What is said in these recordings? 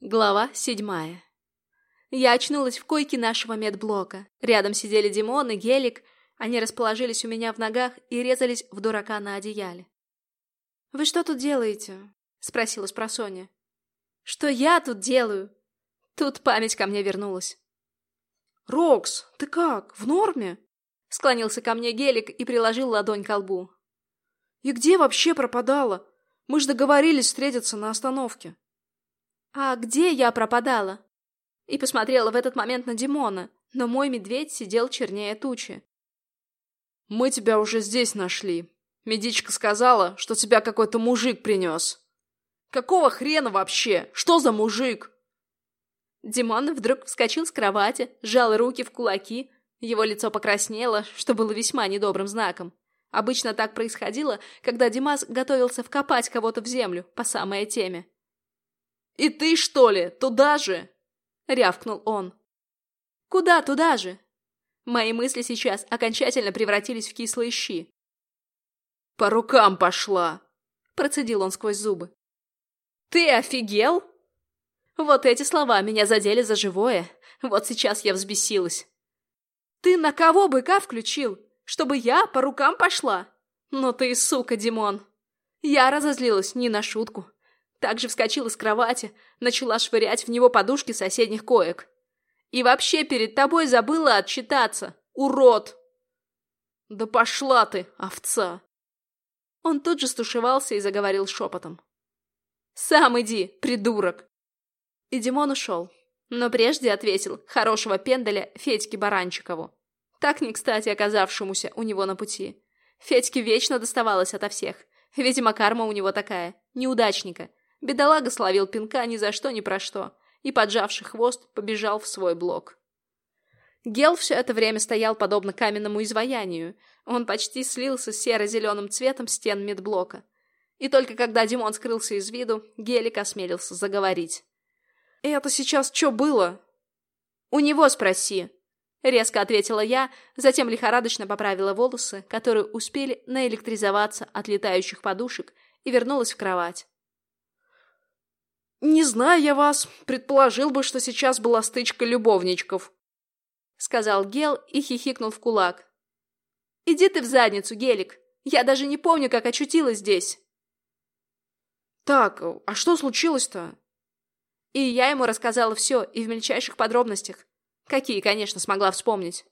Глава седьмая. Я очнулась в койке нашего медблока. Рядом сидели Димон и Гелик. Они расположились у меня в ногах и резались в дурака на одеяле. «Вы что тут делаете?» — спросила спросонья. «Что я тут делаю?» Тут память ко мне вернулась. «Рокс, ты как, в норме?» Склонился ко мне Гелик и приложил ладонь к лбу. «И где вообще пропадала? Мы же договорились встретиться на остановке». «А где я пропадала?» И посмотрела в этот момент на Димона, но мой медведь сидел чернее тучи. «Мы тебя уже здесь нашли. Медичка сказала, что тебя какой-то мужик принес». «Какого хрена вообще? Что за мужик?» Димон вдруг вскочил с кровати, сжал руки в кулаки. Его лицо покраснело, что было весьма недобрым знаком. Обычно так происходило, когда Димас готовился вкопать кого-то в землю по самой теме. «И ты, что ли, туда же?» — рявкнул он. «Куда туда же?» Мои мысли сейчас окончательно превратились в кислые щи. «По рукам пошла!» — процедил он сквозь зубы. «Ты офигел?» Вот эти слова меня задели за живое. Вот сейчас я взбесилась. «Ты на кого быка включил? Чтобы я по рукам пошла?» «Ну ты сука, Димон!» Я разозлилась не на шутку. Также вскочила с кровати, начала швырять в него подушки соседних коек. «И вообще перед тобой забыла отчитаться, урод!» «Да пошла ты, овца!» Он тут же стушевался и заговорил шепотом. «Сам иди, придурок!» И Димон ушел. Но прежде ответил хорошего пендаля Федьке Баранчикову. Так не кстати оказавшемуся у него на пути. Федьке вечно доставалось ото всех. Видимо, карма у него такая, неудачника. Бедолага словил пинка ни за что ни про что и, поджавший хвост, побежал в свой блок. Гел все это время стоял подобно каменному изваянию. Он почти слился с серо-зеленым цветом стен медблока. И только когда Димон скрылся из виду, Гелик осмелился заговорить. «Это сейчас что было?» «У него спроси», — резко ответила я, затем лихорадочно поправила волосы, которые успели наэлектризоваться от летающих подушек, и вернулась в кровать. «Не знаю я вас, предположил бы, что сейчас была стычка любовничков», — сказал Гел и хихикнул в кулак. «Иди ты в задницу, Гелик. Я даже не помню, как очутилась здесь». «Так, а что случилось-то?» И я ему рассказала все, и в мельчайших подробностях. Какие, конечно, смогла вспомнить.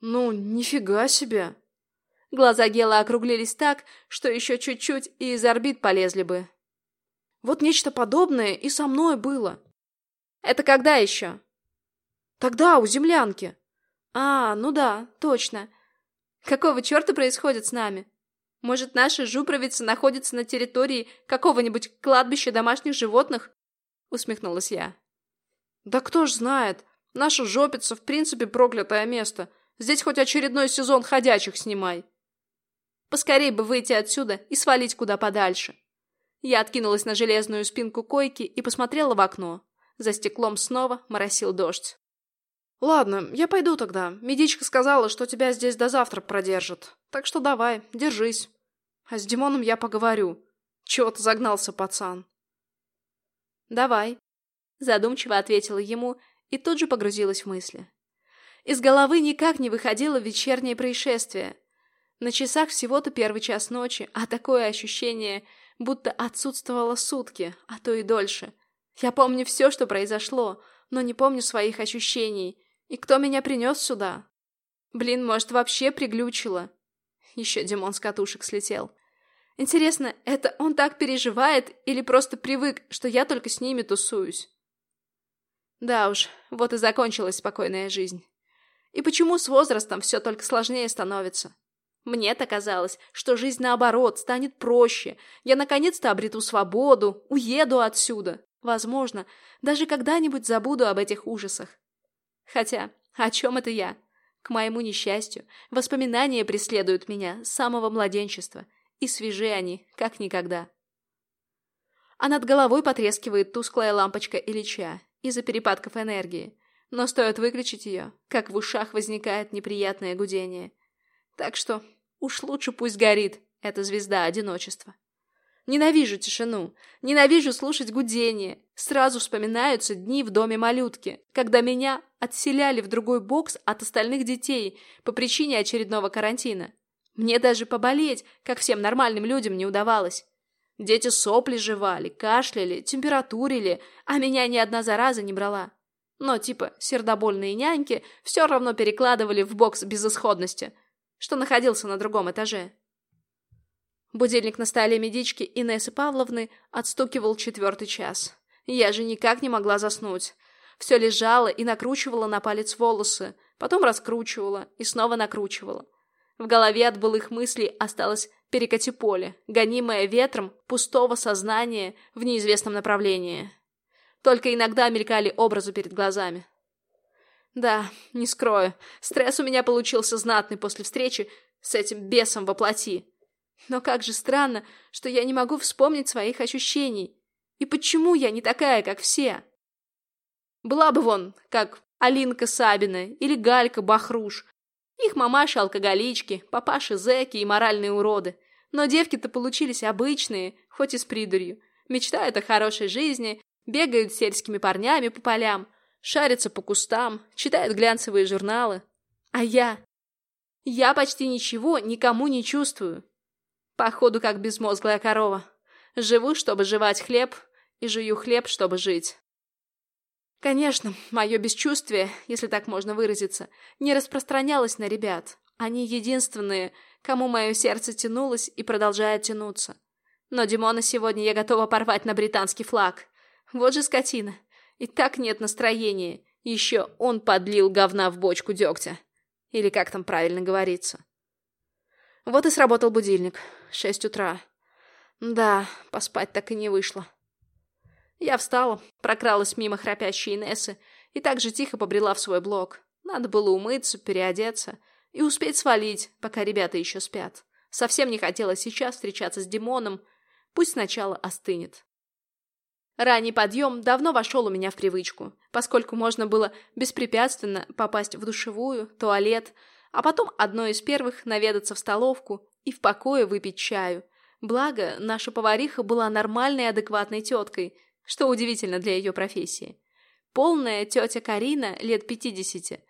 «Ну, нифига себе!» Глаза Гела округлились так, что еще чуть-чуть и из орбит полезли бы. Вот нечто подобное и со мной было. Это когда еще? Тогда, у землянки. А, ну да, точно. Какого черта происходит с нами? Может, наша жупровица находится на территории какого-нибудь кладбища домашних животных? Усмехнулась я. Да кто ж знает. Наша жопица в принципе проклятое место. Здесь хоть очередной сезон ходячих снимай. Поскорей бы выйти отсюда и свалить куда подальше. Я откинулась на железную спинку койки и посмотрела в окно. За стеклом снова моросил дождь. «Ладно, я пойду тогда. Медичка сказала, что тебя здесь до завтра продержат. Так что давай, держись. А с Димоном я поговорю. Чего-то загнался пацан». «Давай», — задумчиво ответила ему и тут же погрузилась в мысли. Из головы никак не выходило вечернее происшествие. На часах всего-то первый час ночи, а такое ощущение, будто отсутствовало сутки, а то и дольше. Я помню все, что произошло, но не помню своих ощущений. И кто меня принес сюда? Блин, может, вообще приглючило? Еще Димон с катушек слетел. Интересно, это он так переживает или просто привык, что я только с ними тусуюсь? Да уж, вот и закончилась спокойная жизнь. И почему с возрастом все только сложнее становится? Мне-то казалось, что жизнь наоборот станет проще. Я наконец-то обрету свободу, уеду отсюда. Возможно, даже когда-нибудь забуду об этих ужасах. Хотя, о чем это я? К моему несчастью, воспоминания преследуют меня с самого младенчества, и свежи они, как никогда. А над головой потрескивает тусклая лампочка Ильича из-за перепадков энергии. Но стоит выключить ее, как в ушах возникает неприятное гудение – так что уж лучше пусть горит эта звезда одиночества. Ненавижу тишину, ненавижу слушать гудение. Сразу вспоминаются дни в доме малютки, когда меня отселяли в другой бокс от остальных детей по причине очередного карантина. Мне даже поболеть, как всем нормальным людям, не удавалось. Дети сопли жевали, кашляли, температурили, а меня ни одна зараза не брала. Но типа сердобольные няньки все равно перекладывали в бокс безысходности, что находился на другом этаже. Будильник на столе медички Инессы Павловны отстукивал четвертый час. Я же никак не могла заснуть. Все лежала и накручивала на палец волосы, потом раскручивала и снова накручивала. В голове от былых мыслей осталось перекати поле, гонимое ветром пустого сознания в неизвестном направлении. Только иногда мелькали образы перед глазами. Да, не скрою, стресс у меня получился знатный после встречи с этим бесом во плоти. Но как же странно, что я не могу вспомнить своих ощущений. И почему я не такая, как все? Была бы вон, как Алинка Сабина или Галька Бахруш. Их мамаши алкоголички, папаши зэки и моральные уроды. Но девки-то получились обычные, хоть и с придурью. Мечтают о хорошей жизни, бегают сельскими парнями по полям, шарятся по кустам, читают глянцевые журналы. А я? Я почти ничего никому не чувствую. Походу, как безмозглая корова. Живу, чтобы жевать хлеб, и жую хлеб, чтобы жить. Конечно, мое бесчувствие, если так можно выразиться, не распространялось на ребят. Они единственные, кому мое сердце тянулось и продолжает тянуться. Но Димона сегодня я готова порвать на британский флаг. Вот же скотина. И так нет настроения. Еще он подлил говна в бочку дегтя. Или как там правильно говорится. Вот и сработал будильник. Шесть утра. Да, поспать так и не вышло. Я встала, прокралась мимо храпящей Инессы и так же тихо побрела в свой блок. Надо было умыться, переодеться и успеть свалить, пока ребята еще спят. Совсем не хотела сейчас встречаться с Димоном. Пусть сначала остынет. Ранний подъем давно вошел у меня в привычку, поскольку можно было беспрепятственно попасть в душевую, туалет, а потом одной из первых наведаться в столовку и в покое выпить чаю. Благо, наша повариха была нормальной адекватной теткой, что удивительно для ее профессии. Полная тетя Карина, лет пятидесяти.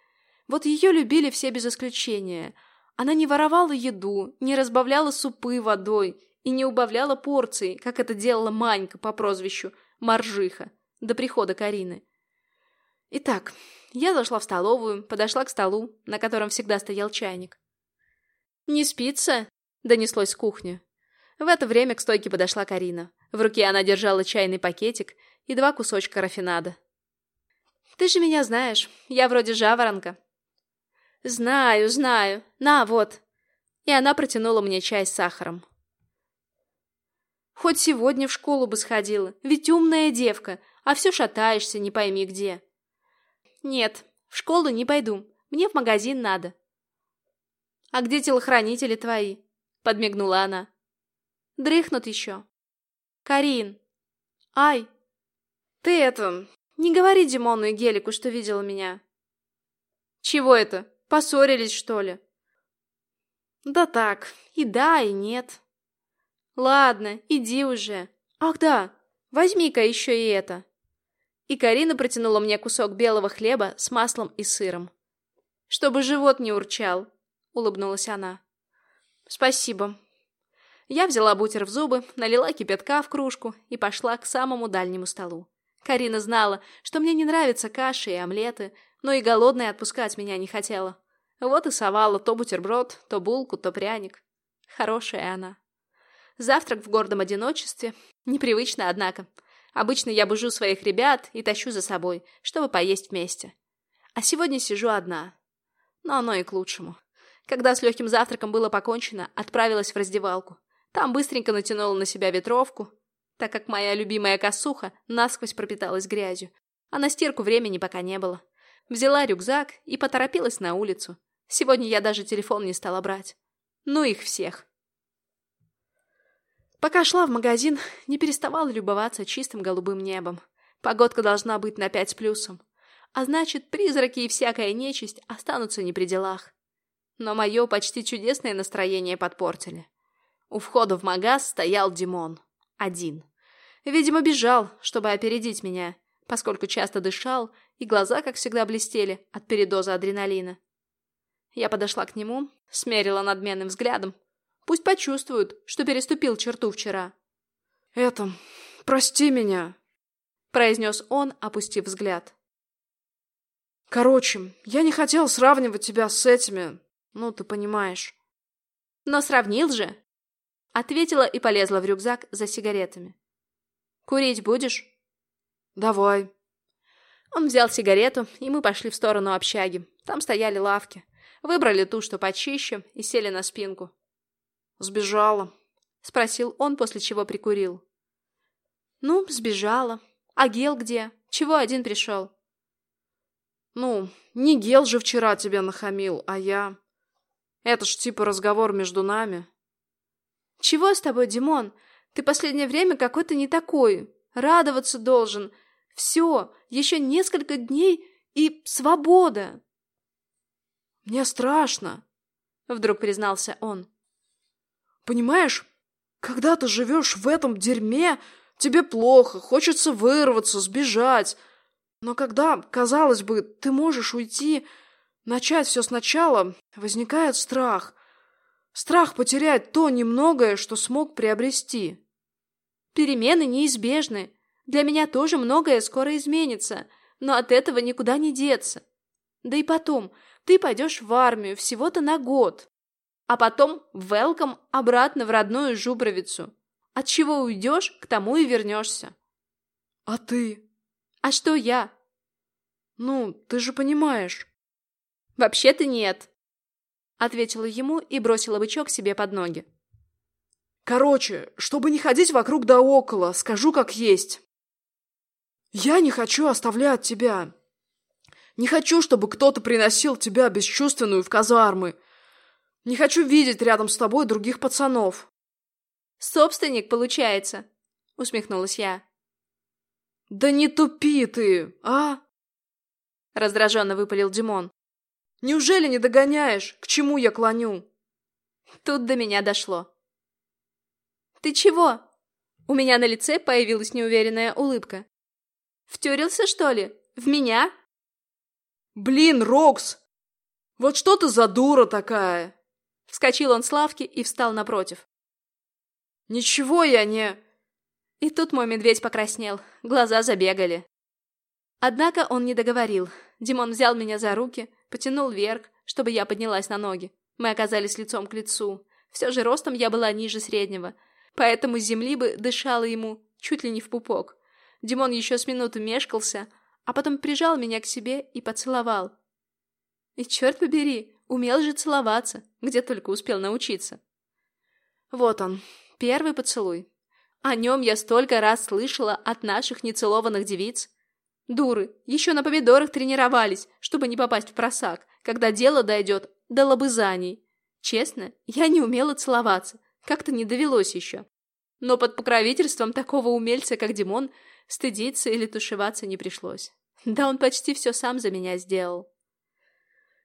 Вот ее любили все без исключения. Она не воровала еду, не разбавляла супы водой и не убавляла порции, как это делала Манька по прозвищу Маржиха, до прихода Карины. Итак, я зашла в столовую, подошла к столу, на котором всегда стоял чайник. «Не спится?» — донеслось с кухни. В это время к стойке подошла Карина. В руке она держала чайный пакетик и два кусочка рафинада. «Ты же меня знаешь, я вроде жаворонка». «Знаю, знаю. На, вот». И она протянула мне чай с сахаром. Хоть сегодня в школу бы сходила, ведь умная девка, а все шатаешься, не пойми где. Нет, в школу не пойду, мне в магазин надо. А где телохранители твои? Подмигнула она. Дрыхнут еще. Карин. Ай. Ты это, не говори Димону и Гелику, что видела меня. Чего это? Поссорились, что ли? Да так, и да, и нет. Ладно, иди уже. Ах да, возьми-ка еще и это. И Карина протянула мне кусок белого хлеба с маслом и сыром. Чтобы живот не урчал, улыбнулась она. Спасибо. Я взяла бутер в зубы, налила кипятка в кружку и пошла к самому дальнему столу. Карина знала, что мне не нравятся каши и омлеты, но и голодная отпускать меня не хотела. Вот и совала то бутерброд, то булку, то пряник. Хорошая она. Завтрак в гордом одиночестве. Непривычно, однако. Обычно я бужу своих ребят и тащу за собой, чтобы поесть вместе. А сегодня сижу одна. Но оно и к лучшему. Когда с легким завтраком было покончено, отправилась в раздевалку. Там быстренько натянула на себя ветровку, так как моя любимая косуха насквозь пропиталась грязью, а на стирку времени пока не было. Взяла рюкзак и поторопилась на улицу. Сегодня я даже телефон не стала брать. Ну их всех. Пока шла в магазин, не переставала любоваться чистым голубым небом. Погодка должна быть на пять с плюсом. А значит, призраки и всякая нечисть останутся не при делах. Но мое почти чудесное настроение подпортили. У входа в магаз стоял Димон. Один. Видимо, бежал, чтобы опередить меня, поскольку часто дышал, и глаза, как всегда, блестели от передоза адреналина. Я подошла к нему, смерила надменным взглядом. Пусть почувствуют, что переступил черту вчера. «Это... прости меня», — произнес он, опустив взгляд. «Короче, я не хотел сравнивать тебя с этими, ну, ты понимаешь». «Но сравнил же!» Ответила и полезла в рюкзак за сигаретами. «Курить будешь?» «Давай». Он взял сигарету, и мы пошли в сторону общаги. Там стояли лавки. Выбрали ту, что почище, и сели на спинку. «Сбежала?» — спросил он, после чего прикурил. «Ну, сбежала. А Гел где? Чего один пришел?» «Ну, не Гел же вчера тебя нахамил, а я. Это ж типа разговор между нами». «Чего с тобой, Димон? Ты последнее время какой-то не такой. Радоваться должен. Все, еще несколько дней и свобода». «Мне страшно», — вдруг признался он. «Понимаешь, когда ты живешь в этом дерьме, тебе плохо, хочется вырваться, сбежать. Но когда, казалось бы, ты можешь уйти, начать все сначала, возникает страх. Страх потерять то немногое, что смог приобрести. Перемены неизбежны. Для меня тоже многое скоро изменится, но от этого никуда не деться. Да и потом, ты пойдешь в армию всего-то на год, а потом велком обратно в родную Жубровицу. От чего уйдешь, к тому и вернешься. А ты? А что я? Ну, ты же понимаешь. Вообще-то нет. Ответила ему и бросила бычок себе под ноги. Короче, чтобы не ходить вокруг да около, скажу как есть. Я не хочу оставлять тебя. Не хочу, чтобы кто-то приносил тебя бесчувственную в казармы. Не хочу видеть рядом с тобой других пацанов. Собственник, получается, усмехнулась я. Да не тупи ты, а? Раздраженно выпалил Димон. Неужели не догоняешь, к чему я клоню? Тут до меня дошло. Ты чего? У меня на лице появилась неуверенная улыбка. Втюрился, что ли? В меня? Блин, Рокс! Вот что ты за дура такая? Вскочил он с лавки и встал напротив. Ничего я не... И тут мой медведь покраснел, глаза забегали. Однако он не договорил. Димон взял меня за руки, потянул вверх, чтобы я поднялась на ноги. Мы оказались лицом к лицу. Все же ростом я была ниже среднего, поэтому с земли бы дышала ему чуть ли не в пупок. Димон еще с минуту мешкался, а потом прижал меня к себе и поцеловал. И черт побери, умел же целоваться, где только успел научиться. Вот он, первый поцелуй. О нем я столько раз слышала от наших нецелованных девиц. Дуры, еще на помидорах тренировались, чтобы не попасть в просак, когда дело дойдет до лобызаний. Честно, я не умела целоваться, как-то не довелось еще. Но под покровительством такого умельца, как Димон, стыдиться или тушеваться не пришлось. Да он почти все сам за меня сделал.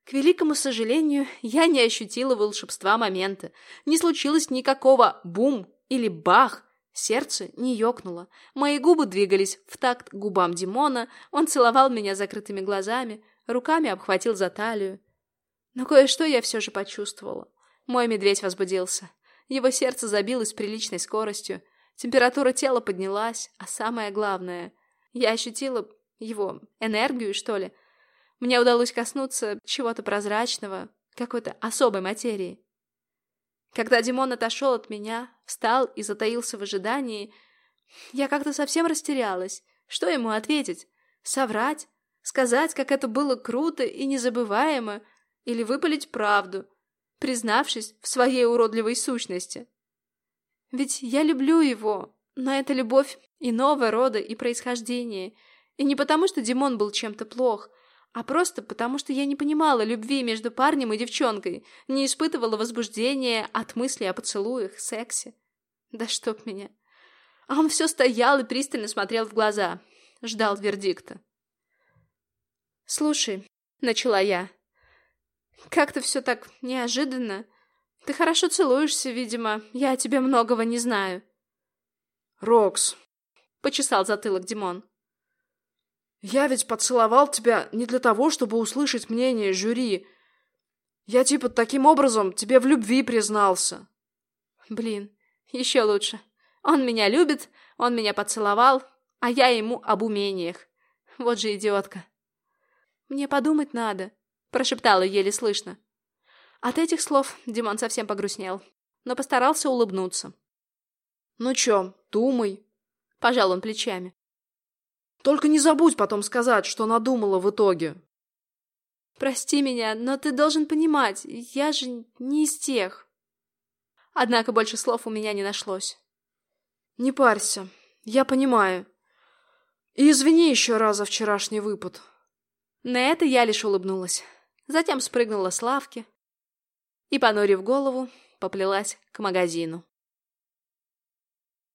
К великому сожалению, я не ощутила волшебства момента. Не случилось никакого бум или бах, Сердце не ёкнуло. Мои губы двигались в такт губам Димона, он целовал меня закрытыми глазами, руками обхватил за талию. Но кое-что я все же почувствовала. Мой медведь возбудился. Его сердце забилось с приличной скоростью. Температура тела поднялась, а самое главное, я ощутила его энергию, что ли. Мне удалось коснуться чего-то прозрачного, какой-то особой материи. Когда Димон отошел от меня, встал и затаился в ожидании, я как-то совсем растерялась. Что ему ответить? Соврать? Сказать, как это было круто и незабываемо? Или выпалить правду, признавшись в своей уродливой сущности? Ведь я люблю его, но это любовь иного рода и происхождения. И не потому, что Димон был чем-то плох, а просто потому, что я не понимала любви между парнем и девчонкой, не испытывала возбуждения от мысли о поцелуях, сексе. Да чтоб меня. А он все стоял и пристально смотрел в глаза, ждал вердикта. «Слушай», — начала я, — «как-то все так неожиданно. Ты хорошо целуешься, видимо, я о тебе многого не знаю». Рокс, почесал затылок Димон. Я ведь поцеловал тебя не для того, чтобы услышать мнение жюри. Я типа таким образом тебе в любви признался. Блин, еще лучше. Он меня любит, он меня поцеловал, а я ему об умениях. Вот же идиотка. Мне подумать надо, прошептала еле слышно. От этих слов Димон совсем погрустнел, но постарался улыбнуться. «Ну чё, думай», — пожал он плечами. «Только не забудь потом сказать, что надумала в итоге». «Прости меня, но ты должен понимать, я же не из тех». Однако больше слов у меня не нашлось. «Не парься, я понимаю. И извини еще раз за вчерашний выпад». На это я лишь улыбнулась. Затем спрыгнула с лавки и, понурив голову, поплелась к магазину.